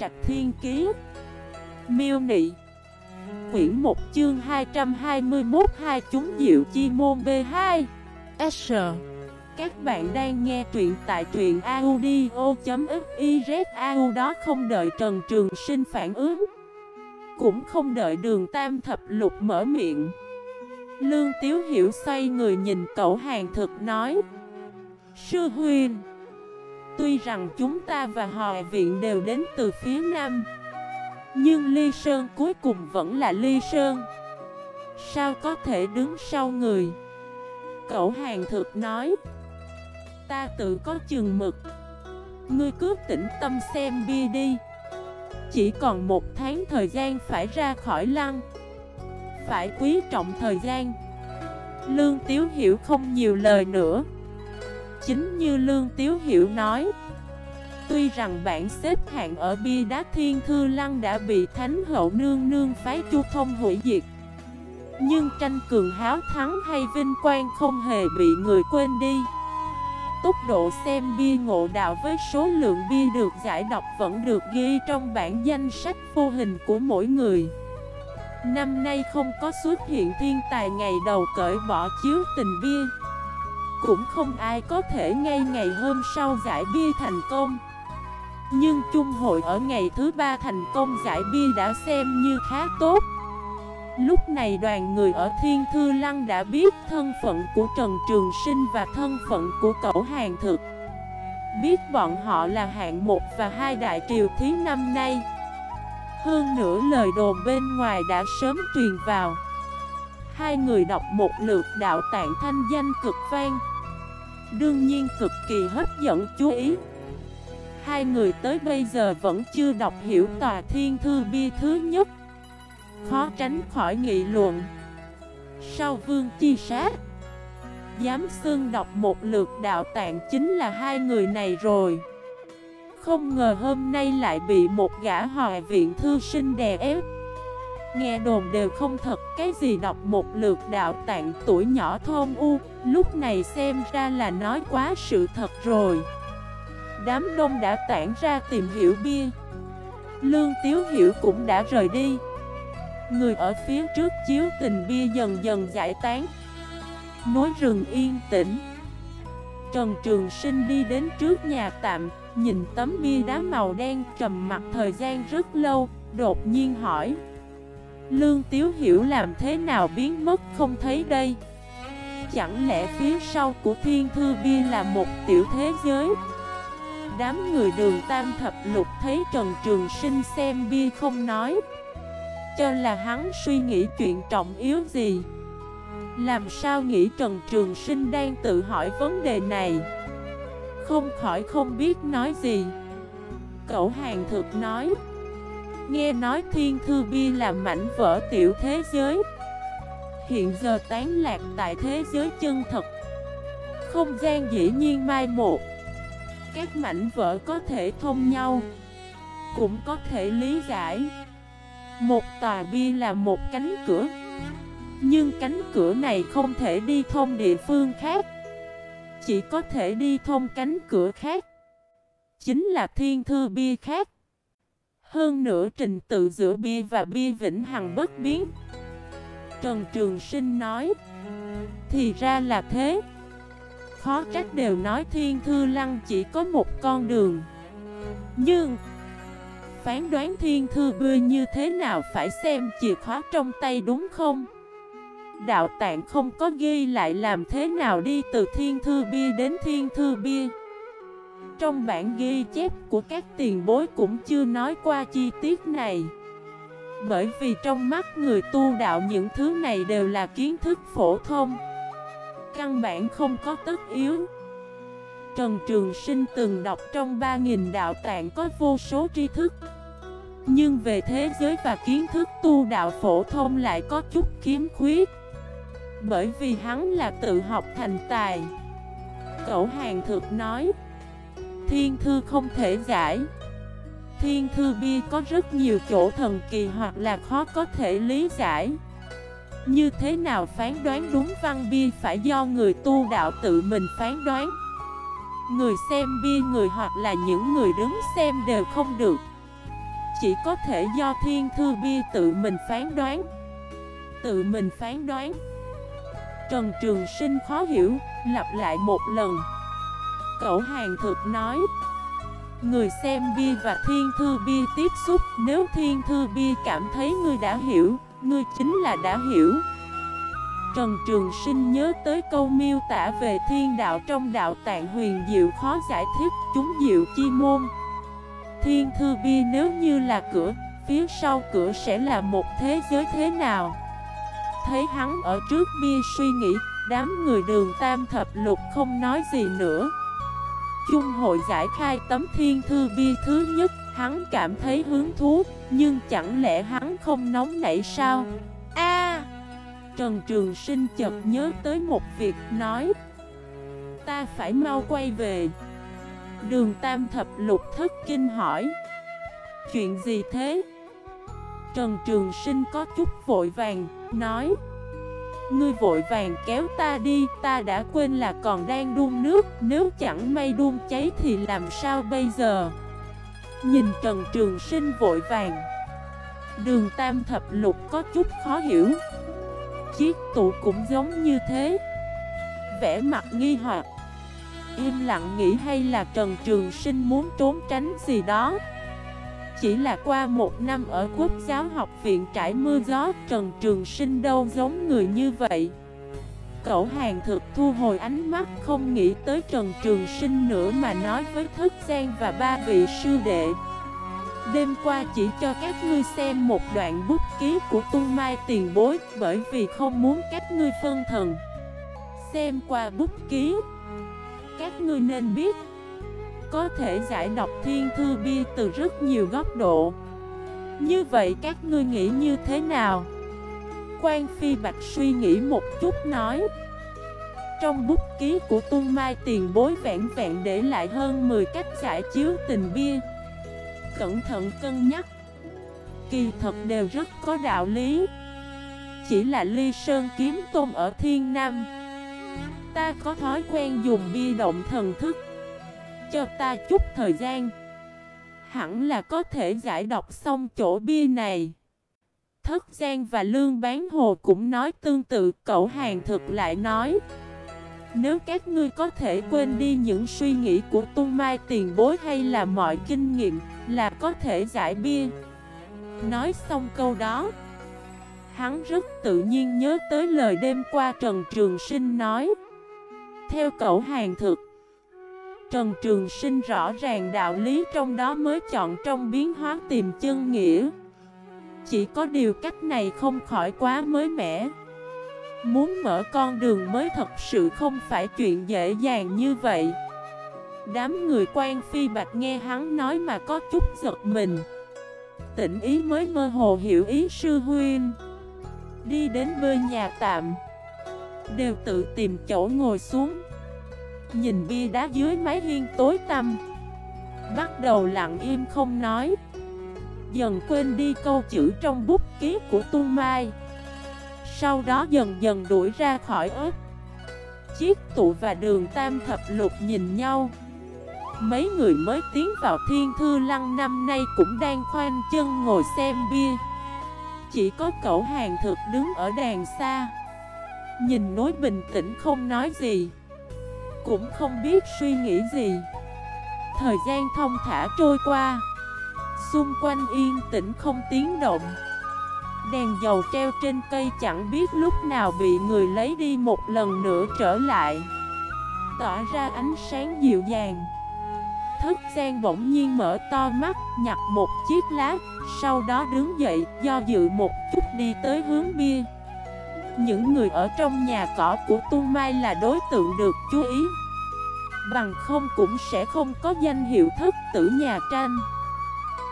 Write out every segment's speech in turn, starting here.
Trạch Thiên Kiế Miêu Nị. Quyển 1 chương 221 Hai chúng diệu chi môn B2 S. Các bạn đang nghe truyện tại truyện audio.xyz đó không đợi Trần Trường Sinh phản ứng, Cũng không đợi đường tam thập lục mở miệng. Lương Tiếu Hiểu xoay người nhìn cậu hàng thực nói, Sư Huyền Tuy rằng chúng ta và Hòa Viện đều đến từ phía Nam, Nhưng Ly Sơn cuối cùng vẫn là Ly Sơn. Sao có thể đứng sau người? Cậu hàng thực nói. Ta tự có chừng mực. Ngươi cứ tĩnh tâm xem bia đi. Chỉ còn một tháng thời gian phải ra khỏi lăng. Phải quý trọng thời gian. Lương Tiếu Hiểu không nhiều lời nữa. Chính như Lương Tiếu Hiểu nói, Tuy rằng bản xếp hạng ở bia đá thiên thư lăng đã bị Thánh Hậu Nương Nương phái chu thông hủy diệt, Nhưng tranh cường háo thắng hay vinh quang không hề bị người quên đi. Tốc độ xem bia ngộ đạo với số lượng bia được giải đọc vẫn được ghi trong bản danh sách vô hình của mỗi người. Năm nay không có xuất hiện thiên tài ngày đầu cởi bỏ chiếu tình bia. Cũng không ai có thể ngay ngày hôm sau giải bia thành công. Nhưng chung hội ở ngày thứ ba thành công giải bia đã xem như khá tốt. Lúc này đoàn người ở Thiên Thư Lăng đã biết thân phận của Trần Trường Sinh và thân phận của cậu hàng thực. Biết bọn họ là hạng một và hai đại triều thí năm nay. Hơn nữa lời đồn bên ngoài đã sớm truyền vào. Hai người đọc một lượt đạo tạng thanh danh cực vang. Đương nhiên cực kỳ hấp dẫn, chú ý. Hai người tới bây giờ vẫn chưa đọc hiểu tòa thiên thư bia thứ nhất. Khó tránh khỏi nghị luận. Sau vương chi sát Dám xương đọc một lượt đạo tạng chính là hai người này rồi. Không ngờ hôm nay lại bị một gã hòa viện thư sinh đè ép. Nghe đồn đều không thật, Cái gì đọc một lượt đạo tạng tuổi nhỏ thôn u, Lúc này xem ra là nói quá sự thật rồi. Đám đông đã tản ra tìm hiểu bia. Lương Tiếu Hiểu cũng đã rời đi. Người ở phía trước chiếu tình bia dần dần giải tán. Núi rừng yên tĩnh. Trần Trường Sinh đi đến trước nhà tạm, Nhìn tấm bia đá màu đen trầm mặt thời gian rất lâu, Đột nhiên hỏi. Lương Tiếu Hiểu làm thế nào biến mất không thấy đây? Chẳng lẽ phía sau của Thiên Thư Bia là một tiểu thế giới? Đám người đường tam thập lục thấy Trần Trường Sinh xem bia không nói. Cho là hắn suy nghĩ chuyện trọng yếu gì? Làm sao nghĩ Trần Trường Sinh đang tự hỏi vấn đề này? Không khỏi không biết nói gì. Cậu hàng thực nói Nghe nói thiên thư bi là mảnh vỡ tiểu thế giới. Hiện giờ tán lạc tại thế giới chân thật. Không gian dĩ nhiên mai một. Các mảnh vỡ có thể thông nhau, Cũng có thể lý giải. Một tòa bi là một cánh cửa, Nhưng cánh cửa này không thể đi thông địa phương khác. Chỉ có thể đi thông cánh cửa khác. Chính là thiên thư bia khác. Hơn nữa trình tự giữa bia và bia vĩnh hằng bất biến. Trần Trường Sinh nói, Thì ra là thế Khó trách đều nói thiên thư lăng chỉ có một con đường Nhưng, Phán đoán thiên thư bươi như thế nào phải xem chìa khóa trong tay đúng không? Đạo tạng không có ghi lại làm thế nào đi từ thiên thư bia đến thiên thư bia trong bản ghi chép của các tiền bối cũng chưa nói qua chi tiết này. Bởi vì trong mắt người tu đạo những thứ này đều là kiến thức phổ thông, Căn bản không có tất yếu. Trần Trường Sinh từng đọc trong 3.000 đạo tạng có vô số tri thức, Nhưng về thế giới và kiến thức tu đạo phổ thông lại có chút khiếm khuyết. Bởi vì hắn là tự học thành tài Cậu hàng thực nói Thiên thư không thể giải. Thiên thư bia có rất nhiều chỗ thần kỳ hoặc là khó có thể lý giải. Như thế nào phán đoán đúng văn bia phải do người tu đạo tự mình phán đoán. Người xem bia người hoặc là những người đứng xem đều không được. Chỉ có thể do thiên thư bia tự mình phán đoán. Tự mình phán đoán. Trần Trường Sinh khó hiểu, lặp lại một lần. Cậu hàng thực nói. Người xem bia và thiên thư bia tiếp xúc Nếu thiên thư bia cảm thấy ngươi đã hiểu Ngươi chính là đã hiểu. Trần Trường Sinh nhớ tới câu miêu tả về thiên đạo trong đạo tạng huyền diệu khó giải thích chúng diệu chi môn. Thiên thư bia nếu như là cửa, phía sau cửa sẽ là một thế giới thế nào? Thấy hắn ở trước bia suy nghĩ, đám người đường tam thập lục không nói gì nữa. Chung hội giải khai tấm thiên thư bia thứ nhất. Hắn cảm thấy hứng thú Nhưng chẳng lẽ hắn không nóng nảy sao? A! Trần Trường Sinh chợt nhớ tới một việc nói. Ta phải mau quay về. Đường Tam Thập Lục thất kinh hỏi. Chuyện gì thế? Trần Trường Sinh có chút vội vàng, nói. Ngươi vội vàng kéo ta đi, ta đã quên là còn đang đun nước Nếu chẳng may đun cháy thì làm sao bây giờ? Nhìn Trần Trường Sinh vội vàng. Đường Tam Thập Lục có chút khó hiểu. Chiếc tụ cũng giống như thế. Vẽ mặt nghi hoặc. Im lặng nghĩ hay là Trần Trường Sinh muốn trốn tránh gì đó? Chỉ là qua một năm ở Quốc giáo học viện trải mưa gió, Trần Trường Sinh đâu giống người như vậy. Cậu hàng thực thu hồi ánh mắt, không nghĩ tới Trần Trường Sinh nữa mà nói với Thức Giang và ba vị sư đệ. Đêm qua chỉ cho các ngươi xem một đoạn bút ký của tu mai tiền bối, Bởi vì không muốn các ngươi phân thần. Xem qua bút ký, Các ngươi nên biết. Có thể giải đọc thiên thư bia từ rất nhiều góc độ. Như vậy các ngươi nghĩ như thế nào? Quan Phi Bạch suy nghĩ một chút nói. Trong bút ký của tung mai tiền bối vẹn vẹn để lại hơn 10 cách giải chiếu tình bia. Cẩn thận cân nhắc. Kỳ thật đều rất có đạo lý. Chỉ là ly sơn kiếm tôn ở thiên nam. Ta có thói quen dùng bia động thần thức. Cho ta chút thời gian. Hẳn là có thể giải đọc xong chỗ bia này. Thất Giang và Lương Bán Hồ cũng nói tương tự, Cậu hàng thực lại nói. Nếu các ngươi có thể quên đi những suy nghĩ của tung mai tiền bối hay là mọi kinh nghiệm là có thể giải bia. Nói xong câu đó, Hắn rất tự nhiên nhớ tới lời đêm qua Trần Trường Sinh nói. Theo cậu hàng thực Trần Trường Sinh rõ ràng đạo lý trong đó mới chọn trong biến hóa tìm chân nghĩa. Chỉ có điều cách này không khỏi quá mới mẻ. Muốn mở con đường mới thật sự không phải chuyện dễ dàng như vậy. Đám người quan phi bạch nghe hắn nói mà có chút giật mình. Tỉnh ý mới mơ hồ hiểu ý sư huynh. Đi đến bơi nhà tạm. Đều tự tìm chỗ ngồi xuống. Nhìn bia đá dưới mái hiên tối tăm. Bắt đầu lặng im không nói. Dần quên đi câu chữ trong bút ký của Tu Mai. Sau đó dần dần đuổi ra khỏi ớt. Chiếc tụ và đường tam thập lục nhìn nhau. Mấy người mới tiến vào thiên thư lăng năm nay cũng đang khoanh chân ngồi xem bia. Chỉ có cậu hàng thực đứng ở đàn xa. Nhìn nối bình tĩnh không nói gì. Cũng không biết suy nghĩ gì. Thời gian thông thả trôi qua. Xung quanh yên tĩnh không tiếng động. Đèn dầu treo trên cây chẳng biết lúc nào bị người lấy đi một lần nữa trở lại. Tỏa ra ánh sáng dịu dàng. Thất gian bỗng nhiên mở to mắt, nhặt một chiếc lá, sau đó đứng dậy, do dự một chút đi tới hướng bia. Những người ở trong nhà cỏ của Tu Mai là đối tượng được chú ý. Bằng không cũng sẽ không có danh hiệu thất tử nhà tranh.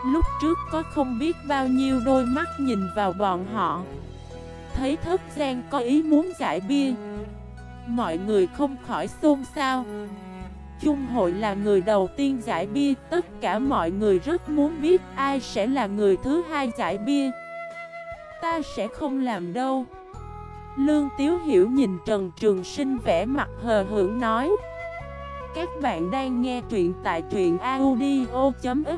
Lúc trước có không biết bao nhiêu đôi mắt nhìn vào bọn họ. Thấy thất gian có ý muốn giải bia. Mọi người không khỏi xôn xao. Chung hội là người đầu tiên giải bia, Tất cả mọi người rất muốn biết ai sẽ là người thứ hai giải bia Ta sẽ không làm đâu Lương Tiếu Hiểu nhìn Trần Trường Sinh vẽ mặt hờ hưởng nói, Các bạn đang nghe truyện tại truyện audio.fif